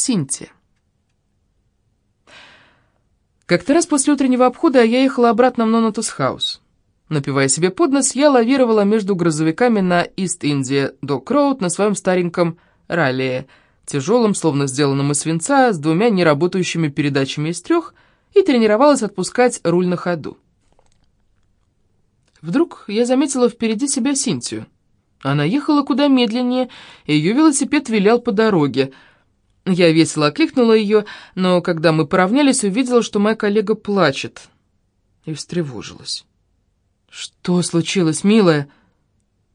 Синтия. Как-то раз после утреннего обхода я ехала обратно в Нонатус-хаус. Напивая себе под нос, я лавировала между грузовиками на Ист-Индия Док Роуд на своем стареньком раллие, тяжелом, словно сделанном из свинца, с двумя неработающими передачами из трех, и тренировалась отпускать руль на ходу. Вдруг я заметила впереди себя Синтию. Она ехала куда медленнее, и ее велосипед вилял по дороге — я весело окликнула ее, но когда мы поравнялись, увидела, что моя коллега плачет. И встревожилась. «Что случилось, милая?»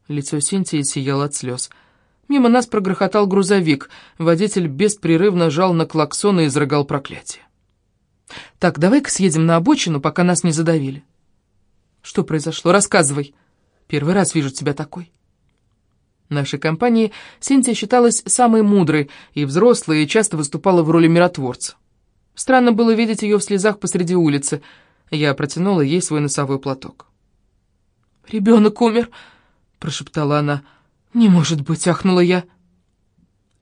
Лицо Синтии сияло от слез. Мимо нас прогрохотал грузовик. Водитель беспрерывно жал на клаксон и изрыгал проклятие. «Так, давай-ка съедем на обочину, пока нас не задавили». «Что произошло? Рассказывай. Первый раз вижу тебя такой». Нашей компании Синтия считалась самой мудрой и взрослой, и часто выступала в роли миротворца. Странно было видеть ее в слезах посреди улицы. Я протянула ей свой носовой платок. «Ребенок умер», — прошептала она. «Не может быть», — ахнула я.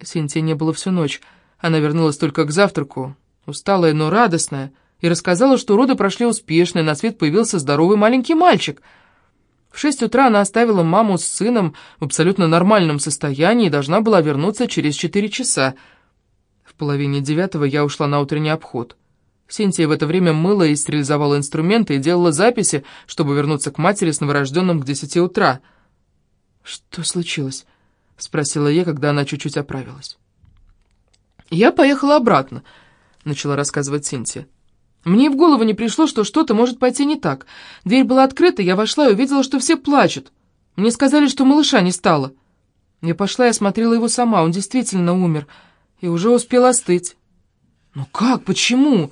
Синтия не было всю ночь. Она вернулась только к завтраку, усталая, но радостная, и рассказала, что роды прошли успешно, и на свет появился здоровый маленький мальчик — в шесть утра она оставила маму с сыном в абсолютно нормальном состоянии и должна была вернуться через четыре часа. В половине девятого я ушла на утренний обход. Синтия в это время мыла и стерилизовала инструменты и делала записи, чтобы вернуться к матери с новорожденным к десяти утра. «Что случилось?» — спросила я, когда она чуть-чуть оправилась. «Я поехала обратно», — начала рассказывать Синтия. Мне в голову не пришло, что что-то может пойти не так. Дверь была открыта, я вошла и увидела, что все плачут. Мне сказали, что малыша не стало. Я пошла и осмотрела его сама, он действительно умер, и уже успел остыть. «Ну как? Почему?»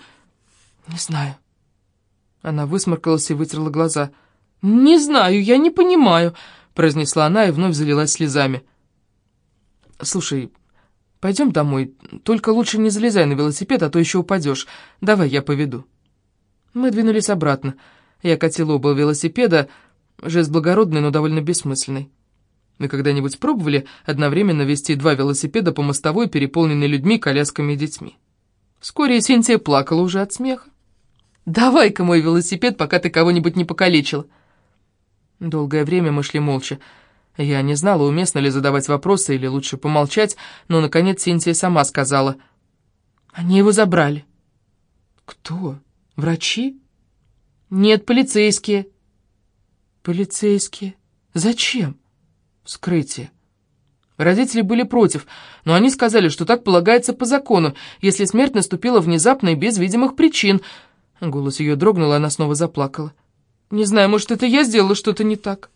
«Не знаю». Она высморкалась и вытерла глаза. «Не знаю, я не понимаю», — произнесла она и вновь залилась слезами. «Слушай, Пойдем домой, только лучше не залезай на велосипед, а то еще упадешь. Давай я поведу». Мы двинулись обратно. Я катила оба велосипеда, жест благородный, но довольно бессмысленный. Вы когда-нибудь пробовали одновременно вести два велосипеда по мостовой, переполненной людьми, колясками и детьми? Вскоре Синтия плакала уже от смеха. «Давай-ка мой велосипед, пока ты кого-нибудь не покалечила». Долгое время мы шли молча. Я не знала, уместно ли задавать вопросы или лучше помолчать, но, наконец, Синтия сама сказала. «Они его забрали». «Кто? Врачи?» «Нет, полицейские». «Полицейские? Зачем?» «Вскрытие». Родители были против, но они сказали, что так полагается по закону, если смерть наступила внезапно и без видимых причин. Голос ее дрогнул, и она снова заплакала. «Не знаю, может, это я сделала что-то не так».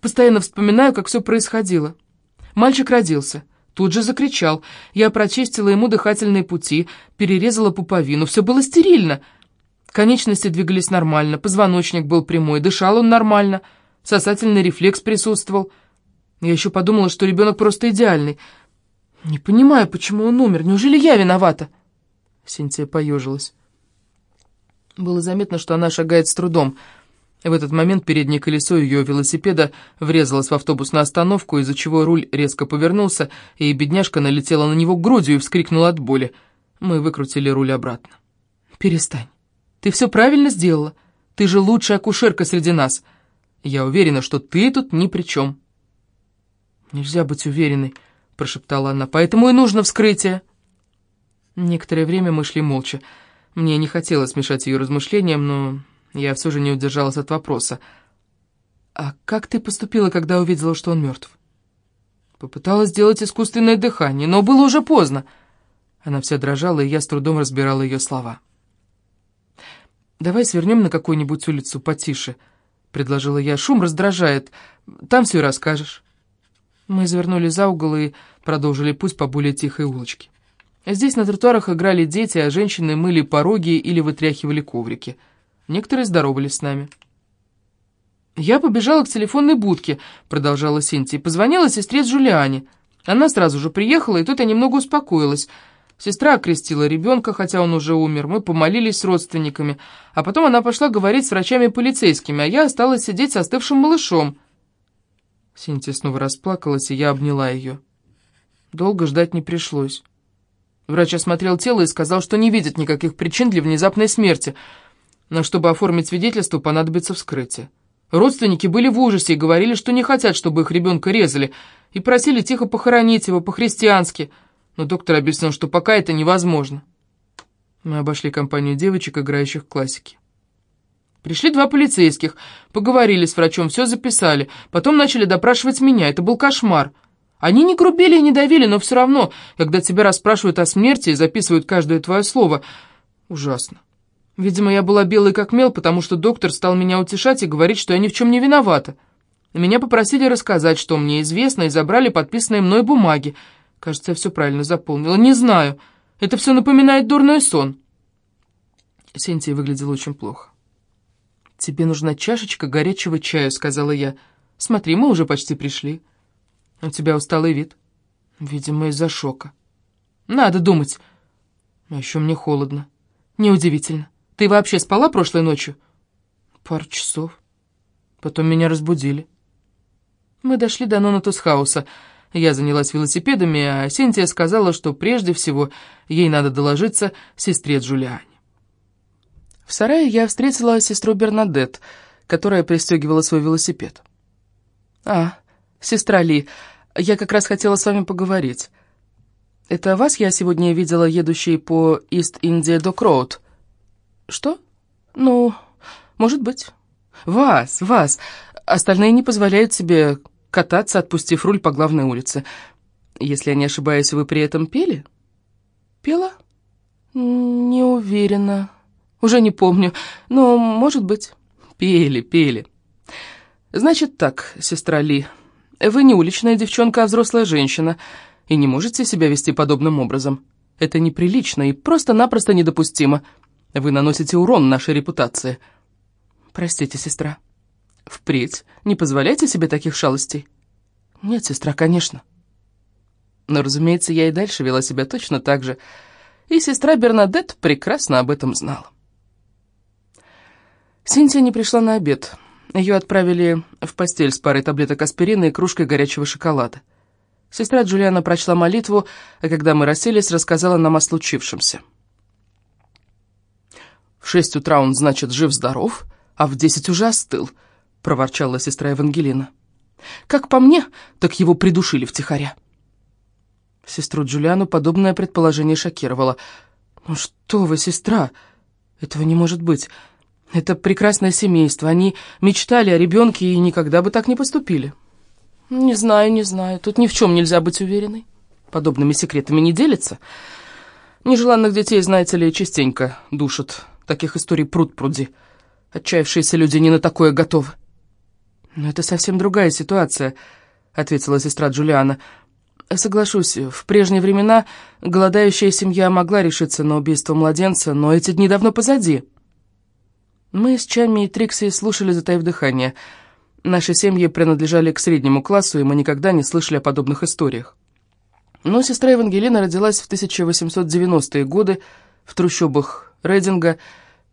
Постоянно вспоминаю, как все происходило. Мальчик родился. Тут же закричал. Я прочистила ему дыхательные пути, перерезала пуповину. Все было стерильно. Конечности двигались нормально, позвоночник был прямой, дышал он нормально, сосательный рефлекс присутствовал. Я еще подумала, что ребенок просто идеальный. Не понимаю, почему он умер. Неужели я виновата? Синтия поежилась. Было заметно, что она шагает с трудом. В этот момент переднее колесо ее велосипеда врезалось в автобусную остановку, из-за чего руль резко повернулся, и бедняжка налетела на него грудью и вскрикнула от боли. Мы выкрутили руль обратно. «Перестань. Ты все правильно сделала. Ты же лучшая акушерка среди нас. Я уверена, что ты тут ни при чем». «Нельзя быть уверенной», — прошептала она, — «поэтому и нужно вскрытие». Некоторое время мы шли молча. Мне не хотелось мешать ее размышлениям, но я все же не удержалась от вопроса. «А как ты поступила, когда увидела, что он мертв?» Попыталась сделать искусственное дыхание, но было уже поздно. Она вся дрожала, и я с трудом разбирала ее слова. «Давай свернем на какую-нибудь улицу потише», — предложила я. «Шум раздражает. Там все и расскажешь». Мы завернули за угол и продолжили путь по более тихой улочке. Здесь на тротуарах играли дети, а женщины мыли пороги или вытряхивали коврики — Некоторые здоровались с нами. «Я побежала к телефонной будке», — продолжала Синтия, — «позвонила сестре Джулиане. Она сразу же приехала, и тут я немного успокоилась. Сестра окрестила ребенка, хотя он уже умер. Мы помолились с родственниками. А потом она пошла говорить с врачами-полицейскими, а я осталась сидеть с остывшим малышом». Синтия снова расплакалась, и я обняла ее. Долго ждать не пришлось. Врач осмотрел тело и сказал, что не видит никаких причин для внезапной смерти, но чтобы оформить свидетельство, понадобится вскрытие. Родственники были в ужасе и говорили, что не хотят, чтобы их ребенка резали, и просили тихо похоронить его по-христиански, но доктор объяснил, что пока это невозможно. Мы обошли компанию девочек, играющих в классики. Пришли два полицейских, поговорили с врачом, все записали, потом начали допрашивать меня, это был кошмар. Они не грубили и не давили, но все равно, когда тебя расспрашивают о смерти и записывают каждое твое слово, ужасно. Видимо, я была белой как мел, потому что доктор стал меня утешать и говорить, что я ни в чем не виновата. Меня попросили рассказать, что мне известно, и забрали подписанные мной бумаги. Кажется, я все правильно заполнила. Не знаю. Это все напоминает дурной сон. Синтия выглядела очень плохо. «Тебе нужна чашечка горячего чая», — сказала я. «Смотри, мы уже почти пришли. У тебя усталый вид. Видимо, из-за шока. Надо думать. А еще мне холодно. Неудивительно. Ты вообще спала прошлой ночью?» «Пару часов. Потом меня разбудили». Мы дошли до Нонатус-хауса. Я занялась велосипедами, а Синтия сказала, что прежде всего ей надо доложиться сестре Джулиане. В сарае я встретила сестру Бернадет, которая пристегивала свой велосипед. «А, сестра Ли, я как раз хотела с вами поговорить. Это вас я сегодня видела, едущей по Ист-Индия-Док-Роуд?» «Что? Ну, может быть. Вас, вас. Остальные не позволяют себе кататься, отпустив руль по главной улице. Если я не ошибаюсь, вы при этом пели?» «Пела?» «Не уверена. Уже не помню, но, может быть, пели, пели. Значит так, сестра Ли, вы не уличная девчонка, а взрослая женщина, и не можете себя вести подобным образом. Это неприлично и просто-напросто недопустимо. Вы наносите урон нашей репутации. Простите, сестра. Впредь не позволяйте себе таких шалостей. Нет, сестра, конечно. Но, разумеется, я и дальше вела себя точно так же, и сестра Бернадет прекрасно об этом знала. Синтия не пришла на обед. Ее отправили в постель с парой таблеток аспирина и кружкой горячего шоколада. Сестра Джулиана прочла молитву, а когда мы расселись, рассказала нам о случившемся. «В шесть утра он, значит, жив-здоров, а в десять уже остыл», — проворчала сестра Евангелина. «Как по мне, так его придушили втихаря». Сестру Джулиану подобное предположение шокировало. «Ну что вы, сестра, этого не может быть. Это прекрасное семейство. Они мечтали о ребенке и никогда бы так не поступили. Не знаю, не знаю. Тут ни в чем нельзя быть уверенной. Подобными секретами не делятся. Нежеланных детей, знаете ли, частенько душат. Таких историй пруд пруди. Отчаявшиеся люди не на такое готовы. Но это совсем другая ситуация, ответила сестра Джулиана. Соглашусь, в прежние времена голодающая семья могла решиться на убийство младенца, но эти дни давно позади. Мы с Чами и Трикси слушали, затаив дыхание. Наши семьи принадлежали к среднему классу, и мы никогда не слышали о подобных историях. Но сестра Евангелина родилась в 1890-е годы в трущобах Рейдинга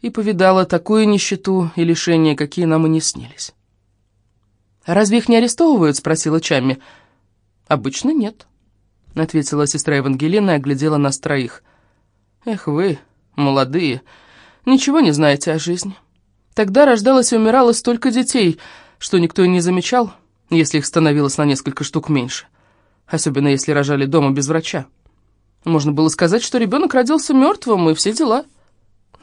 и повидала такую нищету и лишения, какие нам и не снились. «Разве их не арестовывают?» — спросила Чамми. «Обычно нет», — ответила сестра Евангелина и оглядела нас троих. «Эх вы, молодые, ничего не знаете о жизни». Тогда рождалось и умирало столько детей, что никто и не замечал, если их становилось на несколько штук меньше. Особенно если рожали дома без врача. Можно было сказать, что ребенок родился мертвым, и все дела.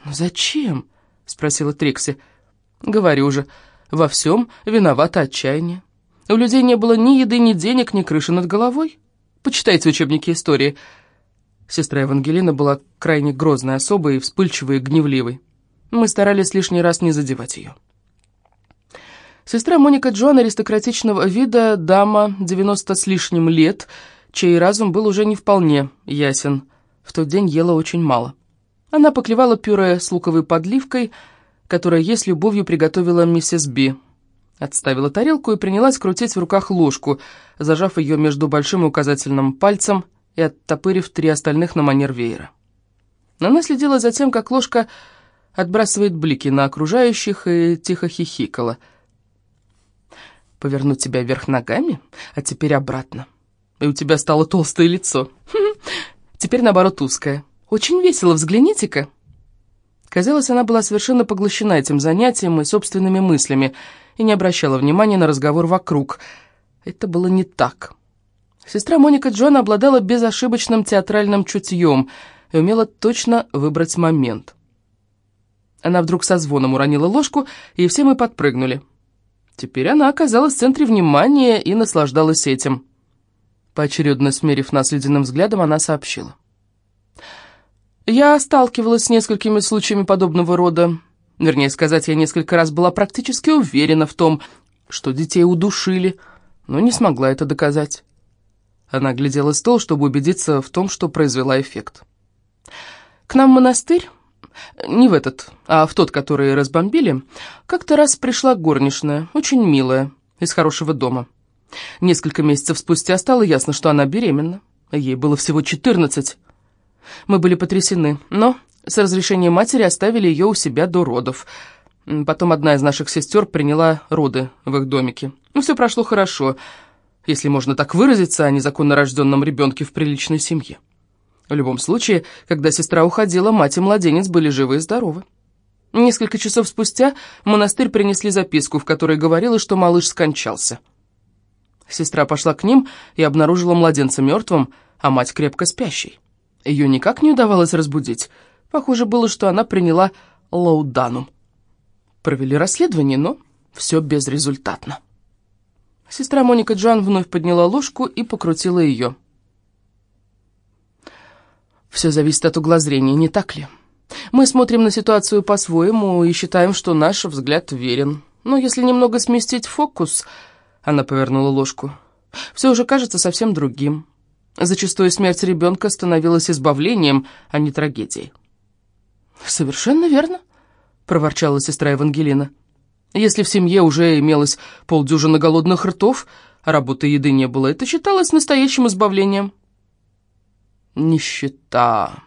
«Но зачем?» — спросила Трикси. «Говорю же, во всем виновато отчаяние. У людей не было ни еды, ни денег, ни крыши над головой. Почитайте учебники истории». Сестра Евангелина была крайне грозной особой, вспыльчивой и гневливой. Мы старались лишний раз не задевать ее. Сестра Моника Джон аристократичного вида, дама, 90 с лишним лет, чей разум был уже не вполне ясен. В тот день ела очень мало. Она поклевала пюре с луковой подливкой, которое ей с любовью приготовила миссис Би. Отставила тарелку и принялась крутить в руках ложку, зажав ее между большим и указательным пальцем и оттопырив три остальных на манер веера. Она следила за тем, как ложка отбрасывает блики на окружающих и тихо хихикала. «Повернуть тебя вверх ногами, а теперь обратно. И у тебя стало толстое лицо. теперь, наоборот, узкая. Очень весело, взгляните-ка». Казалось, она была совершенно поглощена этим занятием и собственными мыслями и не обращала внимания на разговор вокруг. Это было не так. Сестра Моника Джона обладала безошибочным театральным чутьем и умела точно выбрать момент. Она вдруг со звоном уронила ложку, и все мы подпрыгнули. Теперь она оказалась в центре внимания и наслаждалась этим. Поочередно смерив нас ледяным взглядом, она сообщила. «Я сталкивалась с несколькими случаями подобного рода. Вернее сказать, я несколько раз была практически уверена в том, что детей удушили, но не смогла это доказать». Она глядела стол, чтобы убедиться в том, что произвела эффект. «К нам в монастырь не в этот, а в тот, который разбомбили, как-то раз пришла горничная, очень милая, из хорошего дома. Несколько месяцев спустя стало ясно, что она беременна. Ей было всего 14. Мы были потрясены, но с разрешения матери оставили ее у себя до родов. Потом одна из наших сестер приняла роды в их домике. Ну, все прошло хорошо, если можно так выразиться о незаконно рожденном ребенке в приличной семье. В любом случае, когда сестра уходила, мать и младенец были живы и здоровы. Несколько часов спустя в монастырь принесли записку, в которой говорилось, что малыш скончался. Сестра пошла к ним и обнаружила младенца мертвым, а мать крепко спящей. Ее никак не удавалось разбудить. Похоже было, что она приняла лауданум. Провели расследование, но все безрезультатно. Сестра Моника Джан вновь подняла ложку и покрутила ее. Все зависит от угла зрения, не так ли? Мы смотрим на ситуацию по-своему и считаем, что наш взгляд верен. Но если немного сместить фокус, она повернула ложку, все уже кажется совсем другим. Зачастую смерть ребенка становилась избавлением, а не трагедией. «Совершенно верно», — проворчала сестра Евангелина. «Если в семье уже имелось полдюжины голодных ртов, а работы еды не было, это считалось настоящим избавлением». Нищета.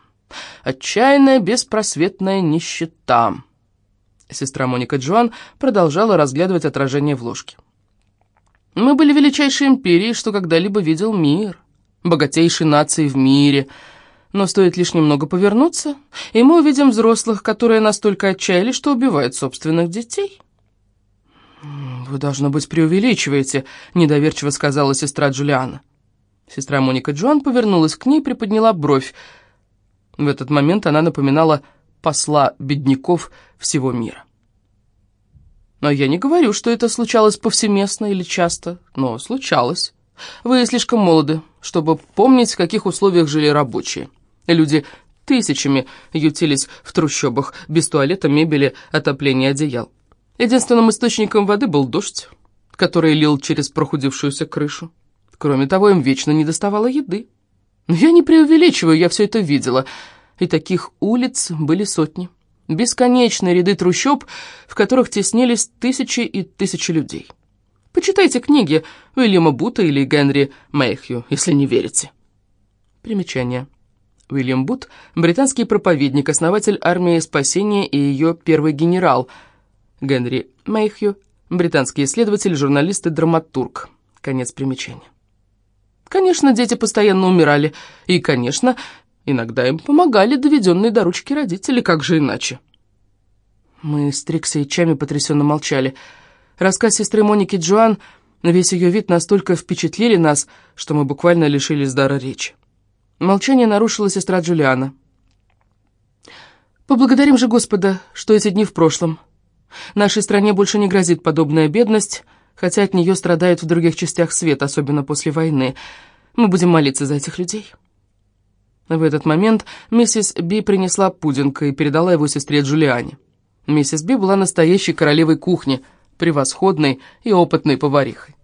Отчаянная, беспросветная нищета. Сестра Моника Джоан продолжала разглядывать отражение в ложке. Мы были величайшей империей, что когда-либо видел мир. Богатейшей нацией в мире. Но стоит лишь немного повернуться, и мы увидим взрослых, которые настолько отчаялись, что убивают собственных детей. «Вы, должно быть, преувеличиваете», — недоверчиво сказала сестра Джулиана. Сестра Моника Джон повернулась к ней и приподняла бровь. В этот момент она напоминала посла бедняков всего мира. Но я не говорю, что это случалось повсеместно или часто, но случалось. Вы слишком молоды, чтобы помнить, в каких условиях жили рабочие. Люди тысячами ютились в трущобах, без туалета, мебели, отопления, одеял. Единственным источником воды был дождь, который лил через прохудившуюся крышу. Кроме того, им вечно не доставало еды. Но я не преувеличиваю, я все это видела. И таких улиц были сотни. Бесконечные ряды трущоб, в которых теснились тысячи и тысячи людей. Почитайте книги Уильяма Бута или Генри Мэйхью, если не верите. Примечание. Уильям Бут – британский проповедник, основатель армии спасения и ее первый генерал. Генри Мэйхью – британский исследователь, журналист и драматург. Конец примечания. Конечно, дети постоянно умирали, и, конечно, иногда им помогали доведенные до ручки родители, как же иначе. Мы с Трикси и Чами потрясенно молчали. Рассказ сестры Моники Джоан, весь ее вид настолько впечатлили нас, что мы буквально лишились дара речи. Молчание нарушила сестра Джулиана. «Поблагодарим же Господа, что эти дни в прошлом. Нашей стране больше не грозит подобная бедность», хотя от нее страдают в других частях света, особенно после войны. Мы будем молиться за этих людей». В этот момент миссис Би принесла пудинг и передала его сестре Джулиане. Миссис Би была настоящей королевой кухни, превосходной и опытной поварихой.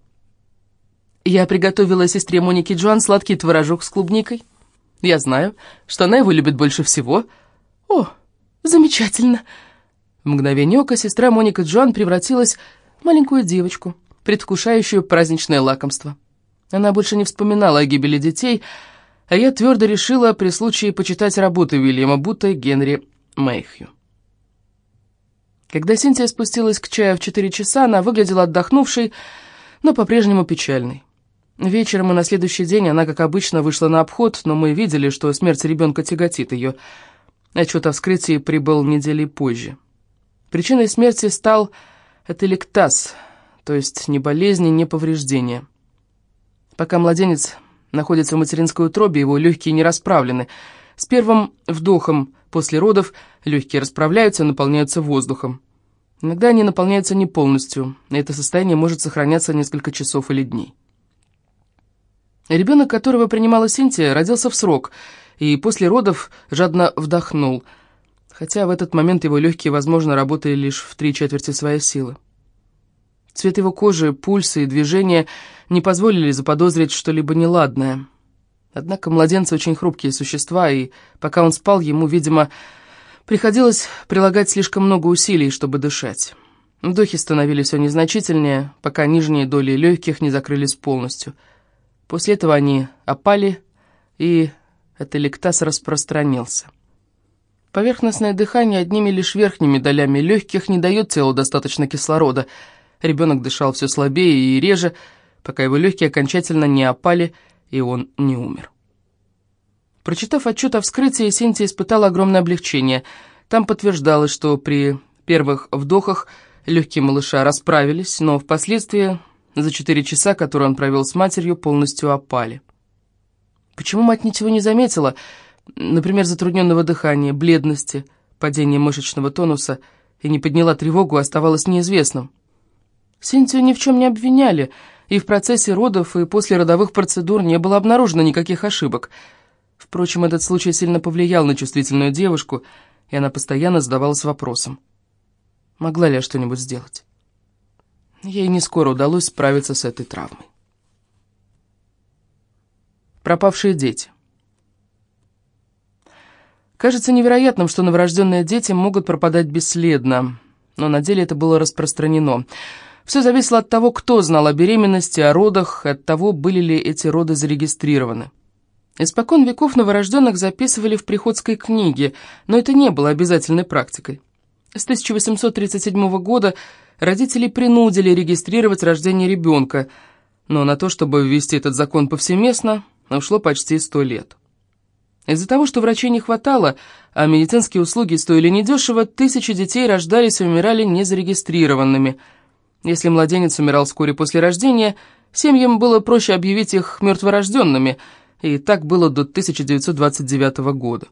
Я приготовила сестре Монике Джоан сладкий творожок с клубникой. Я знаю, что она его любит больше всего. О, замечательно! В мгновение ока сестра Моника Джоан превратилась в маленькую девочку, предвкушающую праздничное лакомство. Она больше не вспоминала о гибели детей, а я твердо решила при случае почитать работы Уильяма Бута и Генри Мэйхью. Когда Синтия спустилась к чаю в четыре часа, она выглядела отдохнувшей, но по-прежнему печальной. Вечером и на следующий день она, как обычно, вышла на обход, но мы видели, что смерть ребенка тяготит ее. Отчет о вскрытии прибыл недели позже. Причиной смерти стал этелектаз, то есть ни болезни, ни повреждения. Пока младенец находится в материнской утробе, его легкие не расправлены. С первым вдохом после родов легкие расправляются и наполняются воздухом. Иногда они наполняются не полностью, и это состояние может сохраняться несколько часов или дней. Ребенок, которого принимала Синтия, родился в срок, и после родов жадно вдохнул, хотя в этот момент его легкие, возможно, работали лишь в три четверти своей силы. Цвет его кожи, пульсы и движения не позволили заподозрить что-либо неладное. Однако младенцы очень хрупкие существа, и пока он спал, ему, видимо, приходилось прилагать слишком много усилий, чтобы дышать. Вдохи становились все незначительнее, пока нижние доли легких не закрылись полностью — После этого они опали, и эталектаз распространился. Поверхностное дыхание одними лишь верхними долями легких не дает телу достаточно кислорода. Ребенок дышал все слабее и реже, пока его легкие окончательно не опали, и он не умер. Прочитав отчет о вскрытии, Синтия испытала огромное облегчение. Там подтверждалось, что при первых вдохах легкие малыша расправились, но впоследствии за четыре часа, которые он провел с матерью, полностью опали. Почему мать ничего не заметила, например, затрудненного дыхания, бледности, падения мышечного тонуса, и не подняла тревогу, оставалось неизвестным. Синтию ни в чем не обвиняли, и в процессе родов и после родовых процедур не было обнаружено никаких ошибок. Впрочем, этот случай сильно повлиял на чувствительную девушку, и она постоянно задавалась вопросом, могла ли я что-нибудь сделать. Ей не скоро удалось справиться с этой травмой. Пропавшие дети. Кажется невероятным, что новорожденные дети могут пропадать бесследно, но на деле это было распространено. Все зависело от того, кто знал о беременности, о родах, от того, были ли эти роды зарегистрированы. Испокон веков новорожденных записывали в приходской книге, но это не было обязательной практикой. С 1837 года родители принудили регистрировать рождение ребенка, но на то, чтобы ввести этот закон повсеместно, ушло почти сто лет. Из-за того, что врачей не хватало, а медицинские услуги стоили недешево, тысячи детей рождались и умирали незарегистрированными. Если младенец умирал вскоре после рождения, семьям было проще объявить их мертворожденными, и так было до 1929 года.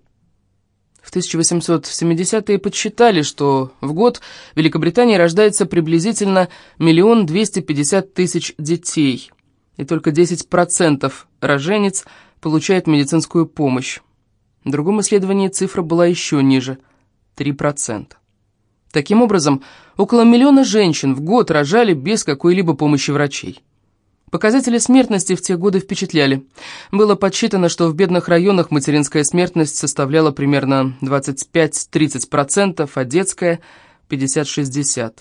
В 1870-е подсчитали, что в год в Великобритании рождается приблизительно миллион двести пятьдесят тысяч детей, и только 10% роженец получает медицинскую помощь. В другом исследовании цифра была еще ниже – 3%. Таким образом, около миллиона женщин в год рожали без какой-либо помощи врачей. Показатели смертности в те годы впечатляли. Было подсчитано, что в бедных районах материнская смертность составляла примерно 25-30%, а детская – 50-60%.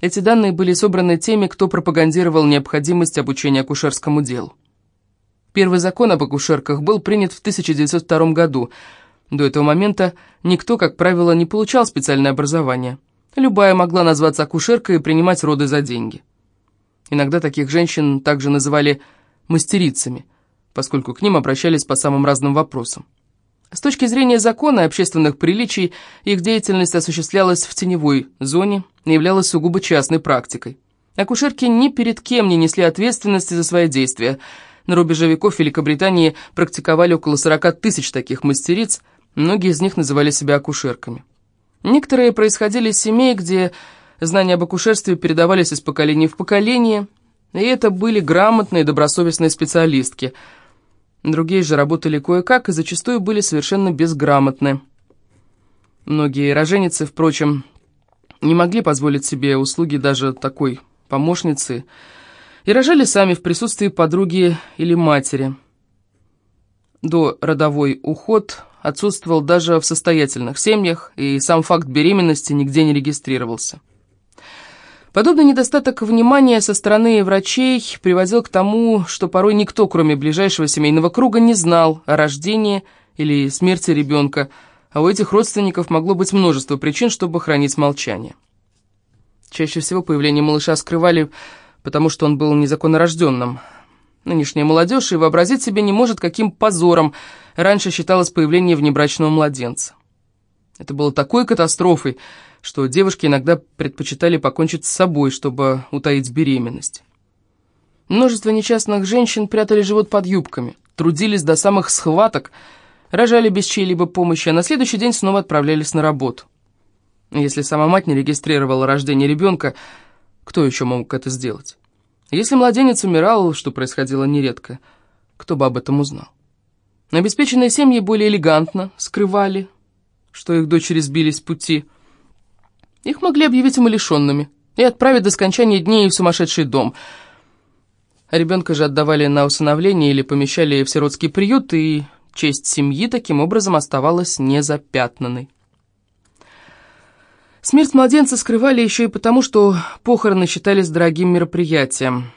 Эти данные были собраны теми, кто пропагандировал необходимость обучения акушерскому делу. Первый закон об акушерках был принят в 1902 году. До этого момента никто, как правило, не получал специальное образование. Любая могла назваться акушеркой и принимать роды за деньги. Иногда таких женщин также называли «мастерицами», поскольку к ним обращались по самым разным вопросам. С точки зрения закона и общественных приличий, их деятельность осуществлялась в теневой зоне и являлась сугубо частной практикой. Акушерки ни перед кем не несли ответственности за свои действия. На рубеже веков Великобритании практиковали около 40 тысяч таких мастериц, многие из них называли себя акушерками. Некоторые происходили из семей, где Знания об акушерстве передавались из поколения в поколение, и это были грамотные, добросовестные специалистки. Другие же работали кое-как и зачастую были совершенно безграмотны. Многие роженицы, впрочем, не могли позволить себе услуги даже такой помощницы и рожали сами в присутствии подруги или матери. До родовой уход отсутствовал даже в состоятельных семьях, и сам факт беременности нигде не регистрировался. Подобный недостаток внимания со стороны врачей приводил к тому, что порой никто, кроме ближайшего семейного круга, не знал о рождении или смерти ребенка, а у этих родственников могло быть множество причин, чтобы хранить молчание. Чаще всего появление малыша скрывали, потому что он был незаконно рожденным. Нынешняя молодежь и вообразить себе не может, каким позором раньше считалось появление внебрачного младенца. Это было такой катастрофой, что девушки иногда предпочитали покончить с собой, чтобы утаить беременность. Множество несчастных женщин прятали живот под юбками, трудились до самых схваток, рожали без чьей-либо помощи, а на следующий день снова отправлялись на работу. Если сама мать не регистрировала рождение ребенка, кто еще мог это сделать? Если младенец умирал, что происходило нередко, кто бы об этом узнал? Обеспеченные семьи более элегантно скрывали, что их дочери сбились с пути. Их могли объявить умалишенными и отправить до скончания дней в сумасшедший дом. А ребенка же отдавали на усыновление или помещали в сиротский приют, и честь семьи таким образом оставалась незапятнанной. Смерть младенца скрывали еще и потому, что похороны считались дорогим мероприятием.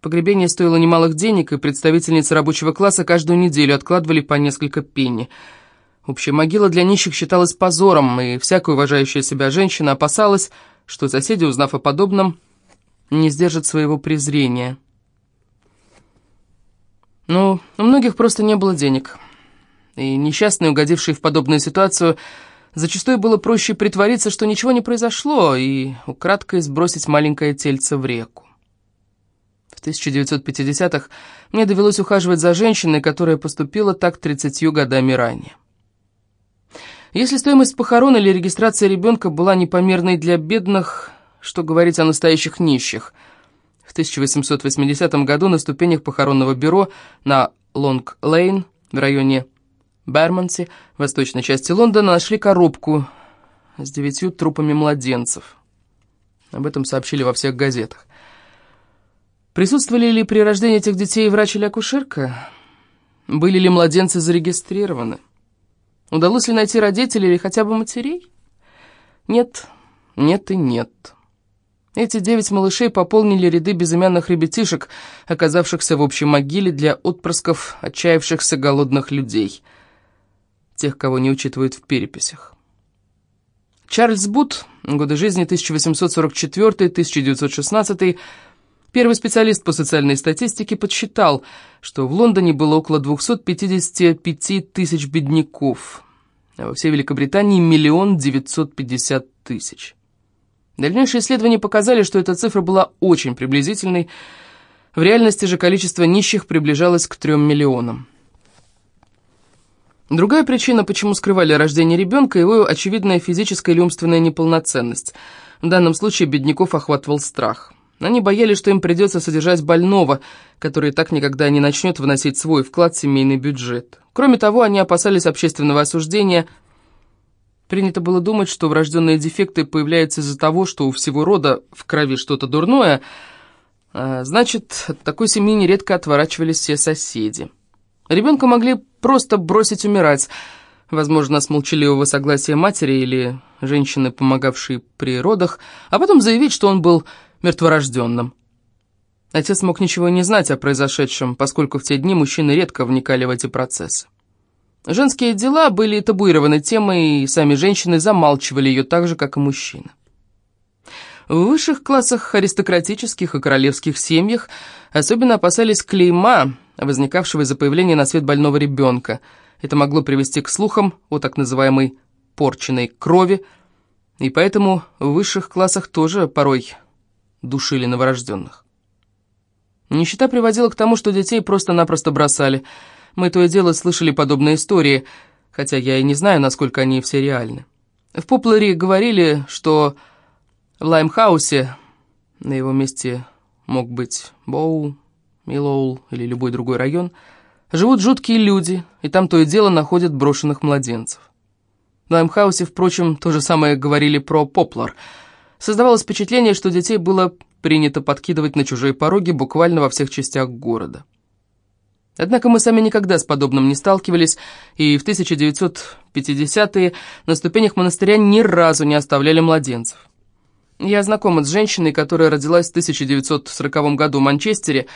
Погребение стоило немалых денег, и представительницы рабочего класса каждую неделю откладывали по несколько пенни. Общая могила для нищих считалась позором, и всякая уважающая себя женщина опасалась, что соседи, узнав о подобном, не сдержат своего презрения. Но у многих просто не было денег, и несчастные, угодившие в подобную ситуацию, Зачастую было проще притвориться, что ничего не произошло, и украдкой сбросить маленькое тельце в реку. В 1950-х мне довелось ухаживать за женщиной, которая поступила так 30 годами ранее. Если стоимость похорон или регистрация ребенка была непомерной для бедных, что говорить о настоящих нищих. В 1880 году на ступенях похоронного бюро на Лонг-Лейн в районе Бермонте, в восточной части Лондона, нашли коробку с девятью трупами младенцев. Об этом сообщили во всех газетах. Присутствовали ли при рождении этих детей врач или акушерка? Были ли младенцы зарегистрированы? Удалось ли найти родителей или хотя бы матерей? Нет, нет и нет. Эти девять малышей пополнили ряды безымянных ребятишек, оказавшихся в общей могиле для отпрысков отчаявшихся голодных людей — тех, кого не учитывают в переписях. Чарльз Бут, годы жизни 1844-1916, первый специалист по социальной статистике, подсчитал, что в Лондоне было около 255 тысяч бедняков, а во всей Великобритании миллион девятьсот пятьдесят тысяч. Дальнейшие исследования показали, что эта цифра была очень приблизительной, в реальности же количество нищих приближалось к трем миллионам. Другая причина, почему скрывали рождение ребенка, его очевидная физическая или умственная неполноценность. В данном случае бедняков охватывал страх. Они боялись, что им придется содержать больного, который так никогда не начнет вносить свой вклад в семейный бюджет. Кроме того, они опасались общественного осуждения. Принято было думать, что врожденные дефекты появляются из-за того, что у всего рода в крови что-то дурное, а значит, от такой семьи нередко отворачивались все соседи. Ребенка могли просто бросить умирать, возможно, с молчаливого согласия матери или женщины, помогавшей при родах, а потом заявить, что он был мертворожденным. Отец мог ничего не знать о произошедшем, поскольку в те дни мужчины редко вникали в эти процессы. Женские дела были табуированы темой, и сами женщины замалчивали ее так же, как и мужчины. В высших классах аристократических и королевских семьях особенно опасались клейма, возникавшего из-за появления на свет больного ребенка. Это могло привести к слухам о так называемой порченной крови, и поэтому в высших классах тоже порой душили новорожденных. Нищета приводила к тому, что детей просто-напросто бросали. Мы то и дело слышали подобные истории, хотя я и не знаю, насколько они все реальны. В Попларе говорили, что в Лаймхаусе на его месте мог быть Боу, Миллуолл или любой другой район, живут жуткие люди, и там то и дело находят брошенных младенцев. В Лаймхаусе, впрочем, то же самое говорили про Поплар. Создавалось впечатление, что детей было принято подкидывать на чужие пороги буквально во всех частях города. Однако мы сами никогда с подобным не сталкивались, и в 1950-е на ступенях монастыря ни разу не оставляли младенцев. Я знакома с женщиной, которая родилась в 1940 году в Манчестере,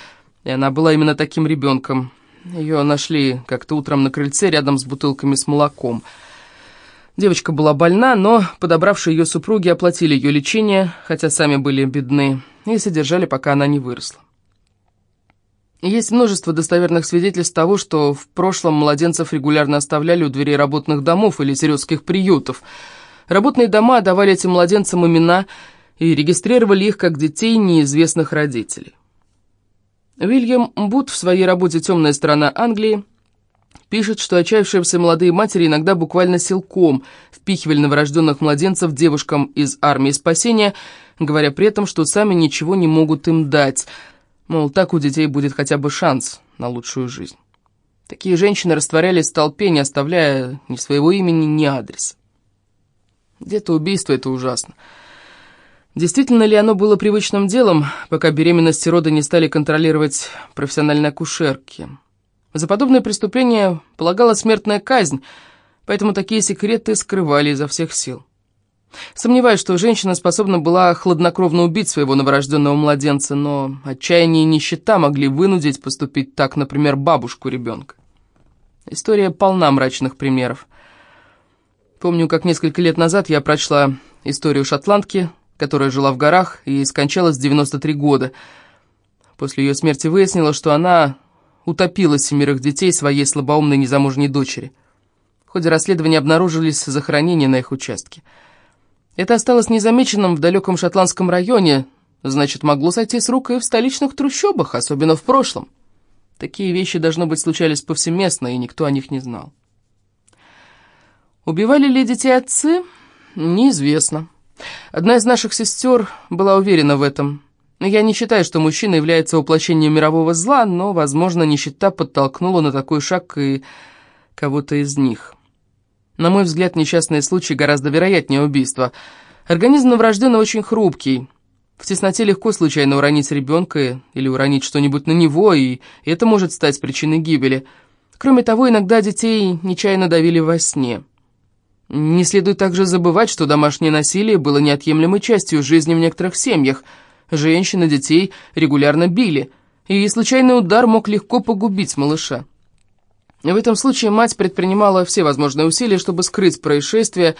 и она была именно таким ребенком. Ее нашли как-то утром на крыльце рядом с бутылками с молоком. Девочка была больна, но подобравшие ее супруги оплатили ее лечение, хотя сами были бедны, и содержали, пока она не выросла. Есть множество достоверных свидетельств того, что в прошлом младенцев регулярно оставляли у дверей работных домов или сиротских приютов. Работные дома давали этим младенцам имена и регистрировали их как детей неизвестных родителей. Уильям Бут в своей работе «Темная сторона Англии» пишет, что отчаявшиеся молодые матери иногда буквально силком впихивали новорожденных младенцев девушкам из армии спасения, говоря при этом, что сами ничего не могут им дать – Мол, так у детей будет хотя бы шанс на лучшую жизнь. Такие женщины растворялись в толпе, не оставляя ни своего имени, ни адреса. Где-то убийство — это ужасно. Действительно ли оно было привычным делом, пока беременность и роды не стали контролировать профессиональные акушерки? За подобное преступление полагала смертная казнь, поэтому такие секреты скрывали изо всех сил. Сомневаюсь, что женщина способна была хладнокровно убить своего новорожденного младенца, но отчаяние и нищета могли вынудить поступить так, например, бабушку ребенка. История полна мрачных примеров. Помню, как несколько лет назад я прочла историю шотландки, которая жила в горах и скончалась в 93 года. После ее смерти выяснилось, что она утопила семерых детей своей слабоумной незамужней дочери. В ходе расследования обнаружились захоронения на их участке. Это осталось незамеченным в далеком шотландском районе, значит, могло сойти с рук и в столичных трущобах, особенно в прошлом. Такие вещи, должно быть, случались повсеместно, и никто о них не знал. Убивали ли детей отцы? Неизвестно. Одна из наших сестер была уверена в этом. Я не считаю, что мужчина является воплощением мирового зла, но, возможно, нищета подтолкнула на такой шаг и кого-то из них. На мой взгляд, несчастные случаи гораздо вероятнее убийства. Организм новорожденного очень хрупкий. В тесноте легко случайно уронить ребенка или уронить что-нибудь на него, и это может стать причиной гибели. Кроме того, иногда детей нечаянно давили во сне. Не следует также забывать, что домашнее насилие было неотъемлемой частью жизни в некоторых семьях. Женщин и детей регулярно били, и случайный удар мог легко погубить малыша. В этом случае мать предпринимала все возможные усилия, чтобы скрыть происшествие,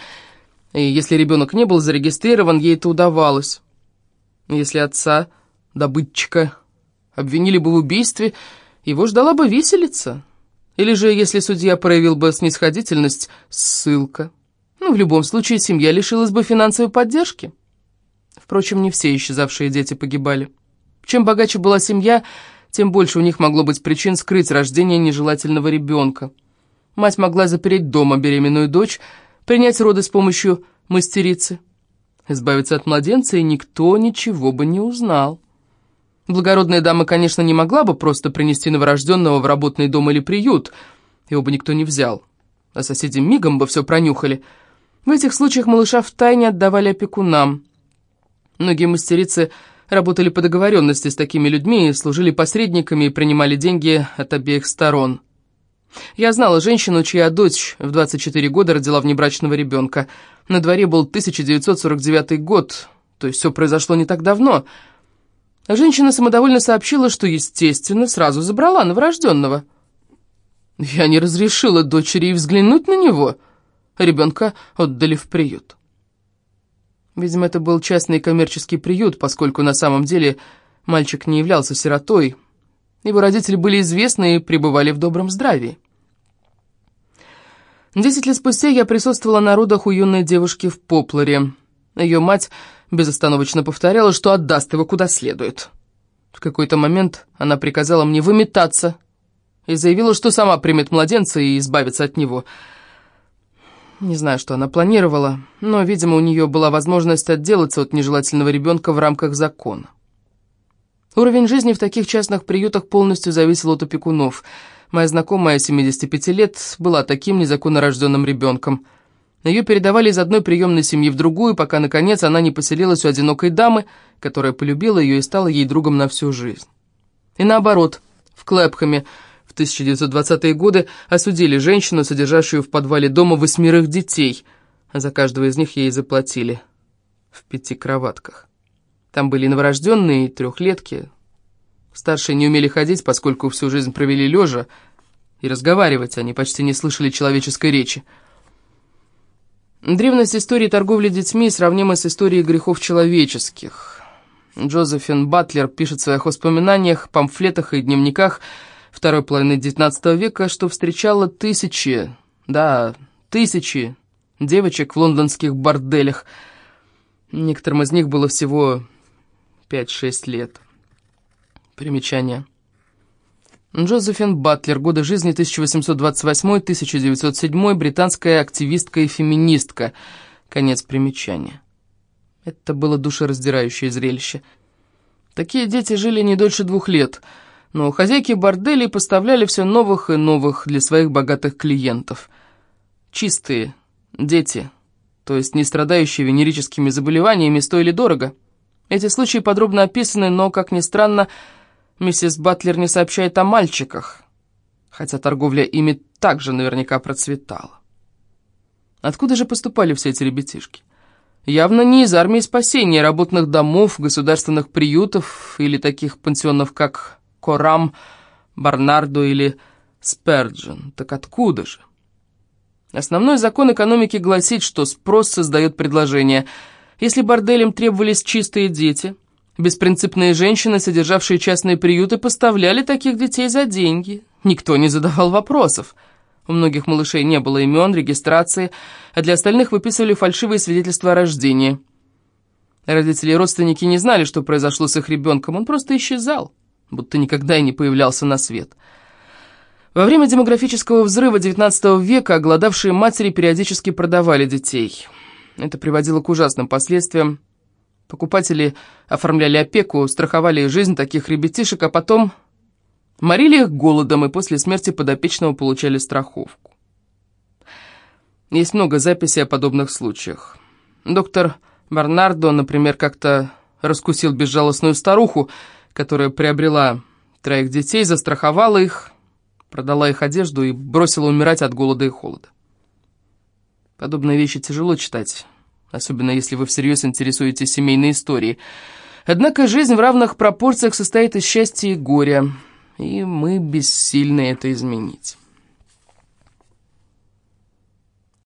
и если ребенок не был зарегистрирован, ей это удавалось. Если отца, добытчика, обвинили бы в убийстве, его ждала бы виселица. Или же, если судья проявил бы снисходительность, ссылка. Ну, в любом случае, семья лишилась бы финансовой поддержки. Впрочем, не все исчезавшие дети погибали. Чем богаче была семья, тем больше у них могло быть причин скрыть рождение нежелательного ребенка. Мать могла запереть дома беременную дочь, принять роды с помощью мастерицы. Избавиться от младенца, и никто ничего бы не узнал. Благородная дама, конечно, не могла бы просто принести новорожденного в работный дом или приют, его бы никто не взял. А соседи мигом бы все пронюхали. В этих случаях малыша втайне отдавали опекунам. Многие мастерицы работали по договоренности с такими людьми, служили посредниками и принимали деньги от обеих сторон. Я знала женщину, чья дочь в 24 года родила внебрачного ребенка. На дворе был 1949 год, то есть все произошло не так давно. Женщина самодовольно сообщила, что, естественно, сразу забрала новорожденного. Я не разрешила дочери взглянуть на него. Ребенка отдали в приют. Видимо, это был частный коммерческий приют, поскольку на самом деле мальчик не являлся сиротой. Его родители были известны и пребывали в добром здравии. Десять лет спустя я присутствовала на родах у юной девушки в Попларе. Ее мать безостановочно повторяла, что отдаст его куда следует. В какой-то момент она приказала мне выметаться и заявила, что сама примет младенца и избавится от него – не знаю, что она планировала, но, видимо, у нее была возможность отделаться от нежелательного ребенка в рамках закона. Уровень жизни в таких частных приютах полностью зависел от опекунов. Моя знакомая 75 лет была таким незаконно рожденным ребенком. Ее передавали из одной приемной семьи в другую, пока, наконец, она не поселилась у одинокой дамы, которая полюбила ее и стала ей другом на всю жизнь. И наоборот, в Клэпхэме в 1920-е годы осудили женщину, содержащую в подвале дома восьмерых детей, за каждого из них ей заплатили в пяти кроватках. Там были новорожденные и трехлетки. Старшие не умели ходить, поскольку всю жизнь провели лежа, и разговаривать они почти не слышали человеческой речи. Древность истории торговли детьми сравнима с историей грехов человеческих. Джозефин Батлер пишет в своих воспоминаниях, памфлетах и дневниках второй половины XIX века, что встречала тысячи, да, тысячи девочек в лондонских борделях. Некоторым из них было всего 5-6 лет. Примечание. Джозефин Батлер, годы жизни 1828-1907, британская активистка и феминистка. Конец примечания. Это было душераздирающее зрелище. Такие дети жили не дольше двух лет, но хозяйки борделей поставляли все новых и новых для своих богатых клиентов. Чистые дети, то есть не страдающие венерическими заболеваниями, стоили дорого. Эти случаи подробно описаны, но, как ни странно, Миссис Батлер не сообщает о мальчиках, хотя торговля ими также наверняка процветала. Откуда же поступали все эти ребятишки? Явно не из армии спасения, работных домов, государственных приютов или таких пансионов, как Корам, Барнардо или Сперджин. Так откуда же? Основной закон экономики гласит, что спрос создает предложение. Если борделям требовались чистые дети, Беспринципные женщины, содержавшие частные приюты, поставляли таких детей за деньги. Никто не задавал вопросов. У многих малышей не было имен, регистрации, а для остальных выписывали фальшивые свидетельства о рождении. Родители и родственники не знали, что произошло с их ребенком, он просто исчезал, будто никогда и не появлялся на свет. Во время демографического взрыва XIX века голодавшие матери периодически продавали детей. Это приводило к ужасным последствиям. Покупатели оформляли опеку, страховали жизнь таких ребятишек, а потом морили их голодом и после смерти подопечного получали страховку. Есть много записей о подобных случаях. Доктор Барнардо, например, как-то раскусил безжалостную старуху, которая приобрела троих детей, застраховала их, продала их одежду и бросила умирать от голода и холода. Подобные вещи тяжело читать особенно если вы всерьез интересуетесь семейной историей. Однако жизнь в равных пропорциях состоит из счастья и горя, и мы бессильны это изменить.